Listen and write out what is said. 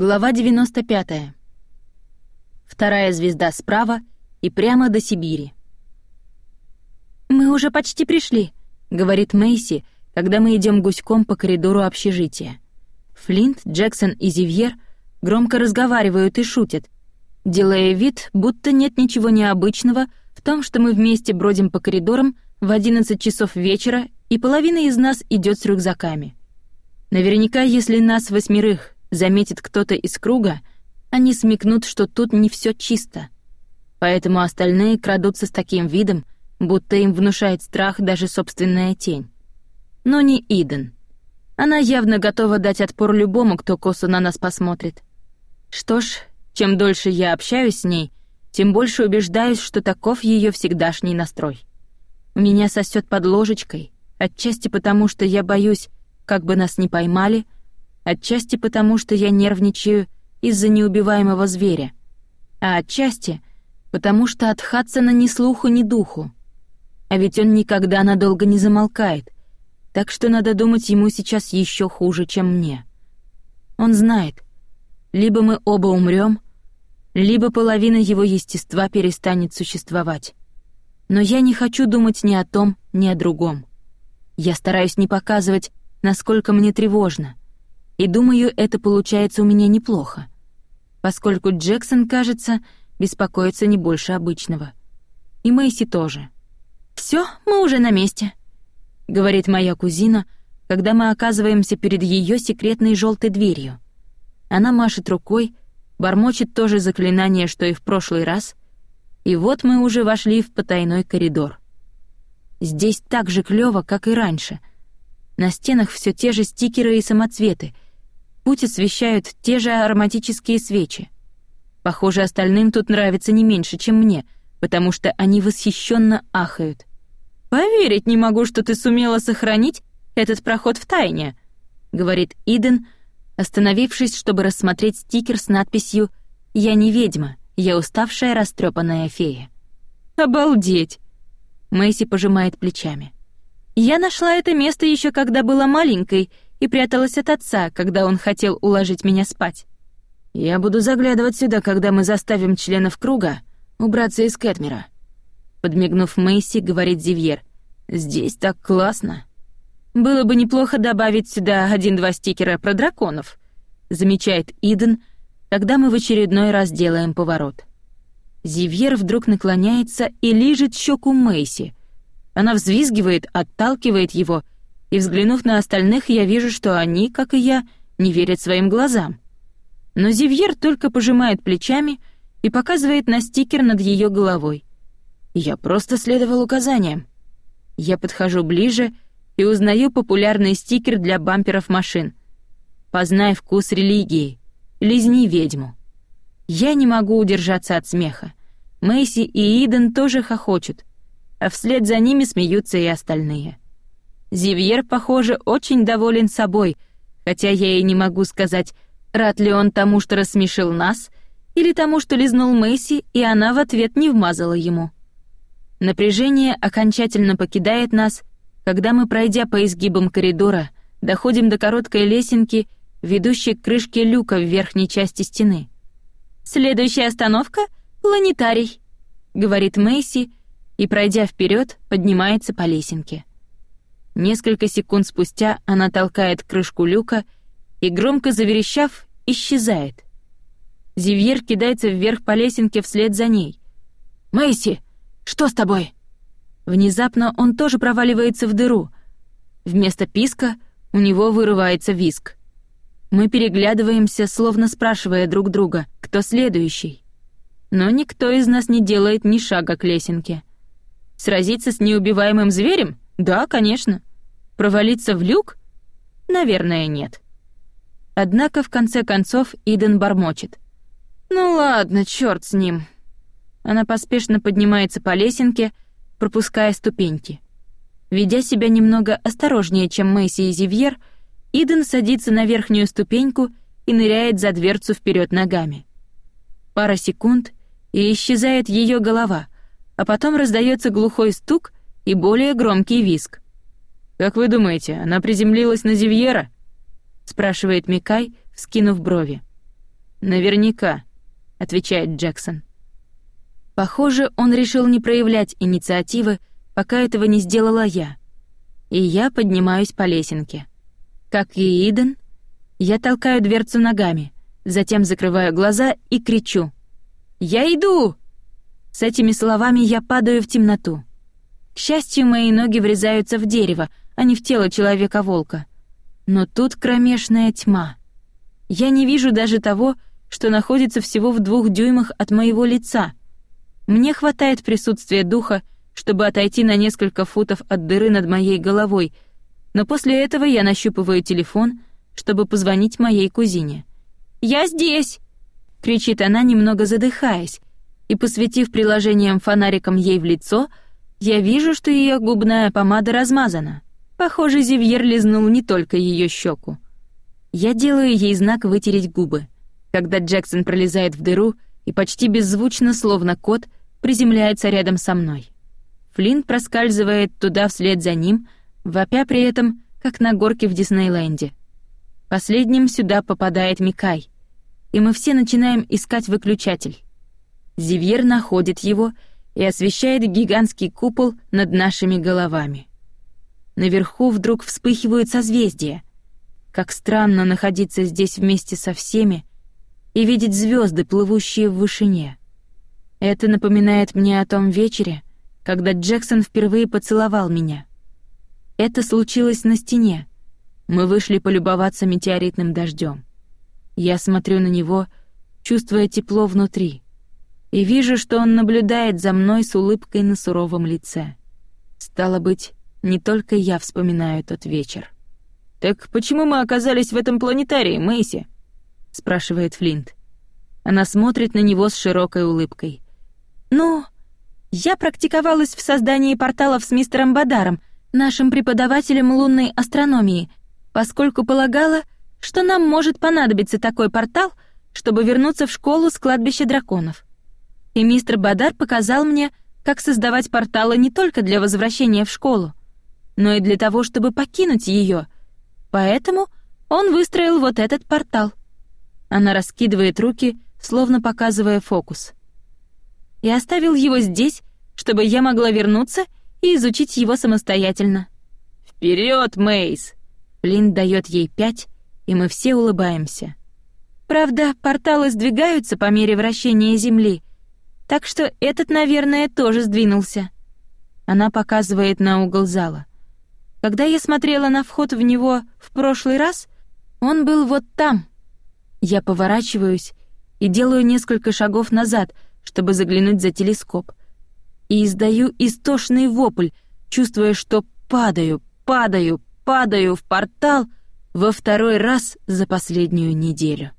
Глава 95. Вторая звезда справа и прямо до Сибири. «Мы уже почти пришли», — говорит Мэйси, когда мы идем гуськом по коридору общежития. Флинт, Джексон и Зивьер громко разговаривают и шутят, делая вид, будто нет ничего необычного в том, что мы вместе бродим по коридорам в 11 часов вечера, и половина из нас идет с рюкзаками. Наверняка, если нас восьмерых заметит кто-то из круга, они смекнут, что тут не все чисто. Поэтому остальные крадутся с таким видом, будто им внушает страх даже собственная тень. Но не Иден. Она явно готова дать отпор любому, кто косо на нас посмотрит. Что ж, чем дольше я общаюсь с ней, тем больше убеждаюсь, что таков ее всегдашний настрой. Меня сосет под ложечкой, отчасти потому, что я боюсь, как бы нас не поймали — Отчасти потому, что я нервничаю из-за неубиваемого зверя, а отчасти потому, что от Хадсона ни слуху, ни духу. А ведь он никогда надолго не замолкает, так что надо думать ему сейчас еще хуже, чем мне. Он знает, либо мы оба умрем, либо половина его естества перестанет существовать. Но я не хочу думать ни о том, ни о другом. Я стараюсь не показывать, насколько мне тревожно — и думаю, это получается у меня неплохо, поскольку Джексон, кажется, беспокоится не больше обычного. И Мэйси тоже. Все, мы уже на месте», — говорит моя кузина, когда мы оказываемся перед ее секретной желтой дверью. Она машет рукой, бормочет то же заклинание, что и в прошлый раз, и вот мы уже вошли в потайной коридор. Здесь так же клёво, как и раньше. На стенах все те же стикеры и самоцветы — Путь освещают те же ароматические свечи. Похоже, остальным тут нравится не меньше, чем мне, потому что они восхищенно ахают. «Поверить не могу, что ты сумела сохранить этот проход в тайне», — говорит Иден, остановившись, чтобы рассмотреть стикер с надписью «Я не ведьма, я уставшая растрепанная фея». «Обалдеть!» Мэйси пожимает плечами. «Я нашла это место еще когда была маленькой и пряталась от отца, когда он хотел уложить меня спать. Я буду заглядывать сюда, когда мы заставим членов круга убраться из Кэтмера. Подмигнув Мэйси, говорит Зивьер. Здесь так классно. Было бы неплохо добавить сюда один-два стикера про драконов, замечает Иден, когда мы в очередной раз делаем поворот. Зивьер вдруг наклоняется и лижет щеку Мэйси. Она взвизгивает, отталкивает его — и, взглянув на остальных, я вижу, что они, как и я, не верят своим глазам. Но Зивьер только пожимает плечами и показывает на стикер над ее головой. Я просто следовал указаниям. Я подхожу ближе и узнаю популярный стикер для бамперов машин. «Познай вкус религии. Лизни ведьму». Я не могу удержаться от смеха. Мэйси и Иден тоже хохочут, а вслед за ними смеются и остальные. Зивьер, похоже, очень доволен собой, хотя я и не могу сказать, рад ли он тому, что рассмешил нас, или тому, что лизнул Мэйси, и она в ответ не вмазала ему. Напряжение окончательно покидает нас, когда мы, пройдя по изгибам коридора, доходим до короткой лесенки, ведущей к крышке люка в верхней части стены. «Следующая остановка — планетарий», — говорит Мэйси, и, пройдя вперед, поднимается по лесенке. Несколько секунд спустя она толкает крышку люка и, громко заверещав, исчезает. Зивьер кидается вверх по лесенке вслед за ней. «Мэйси, что с тобой?» Внезапно он тоже проваливается в дыру. Вместо писка у него вырывается виск. Мы переглядываемся, словно спрашивая друг друга, кто следующий. Но никто из нас не делает ни шага к лесенке. Сразиться с неубиваемым зверем? Да, конечно. Провалиться в люк? Наверное, нет. Однако в конце концов Иден бормочет. «Ну ладно, черт с ним». Она поспешно поднимается по лесенке, пропуская ступеньки. Ведя себя немного осторожнее, чем Мэйси и Зивьер, Иден садится на верхнюю ступеньку и ныряет за дверцу вперед ногами. Пара секунд, и исчезает ее голова, а потом раздается глухой стук и более громкий визг. «Как вы думаете, она приземлилась на Зивьера?» — спрашивает Микай, вскинув брови. «Наверняка», — отвечает Джексон. Похоже, он решил не проявлять инициативы, пока этого не сделала я. И я поднимаюсь по лесенке. Как и Иден, я толкаю дверцу ногами, затем закрываю глаза и кричу. «Я иду!» С этими словами я падаю в темноту. К счастью, мои ноги врезаются в дерево, а не в тело человека-волка. Но тут кромешная тьма. Я не вижу даже того, что находится всего в двух дюймах от моего лица. Мне хватает присутствия духа, чтобы отойти на несколько футов от дыры над моей головой, но после этого я нащупываю телефон, чтобы позвонить моей кузине. «Я здесь!» — кричит она, немного задыхаясь, и, посветив приложением фонариком ей в лицо, я вижу, что ее губная помада размазана. Похоже, Зивьер лизнул не только ее щеку. Я делаю ей знак вытереть губы. Когда Джексон пролезает в дыру и почти беззвучно, словно кот, приземляется рядом со мной. Флинн проскальзывает туда вслед за ним, вопя при этом, как на горке в Диснейленде. Последним сюда попадает Микай, и мы все начинаем искать выключатель. Зивьер находит его и освещает гигантский купол над нашими головами. Наверху вдруг вспыхивают созвездия. Как странно находиться здесь вместе со всеми и видеть звезды, плывущие в вышине. Это напоминает мне о том вечере, когда Джексон впервые поцеловал меня. Это случилось на стене. Мы вышли полюбоваться метеоритным дождем. Я смотрю на него, чувствуя тепло внутри — и вижу, что он наблюдает за мной с улыбкой на суровом лице. Стало быть, не только я вспоминаю тот вечер. «Так почему мы оказались в этом планетарии, Мэйси?» — спрашивает Флинт. Она смотрит на него с широкой улыбкой. «Ну, я практиковалась в создании порталов с мистером Бадаром, нашим преподавателем лунной астрономии, поскольку полагала, что нам может понадобиться такой портал, чтобы вернуться в школу с кладбища драконов и мистер Бадар показал мне, как создавать порталы не только для возвращения в школу, но и для того, чтобы покинуть ее. Поэтому он выстроил вот этот портал. Она раскидывает руки, словно показывая фокус. И оставил его здесь, чтобы я могла вернуться и изучить его самостоятельно. Вперед, Мейс! Лин дает ей пять, и мы все улыбаемся. Правда, порталы сдвигаются по мере вращения Земли, так что этот, наверное, тоже сдвинулся. Она показывает на угол зала. Когда я смотрела на вход в него в прошлый раз, он был вот там. Я поворачиваюсь и делаю несколько шагов назад, чтобы заглянуть за телескоп. И издаю истошный вопль, чувствуя, что падаю, падаю, падаю в портал во второй раз за последнюю неделю.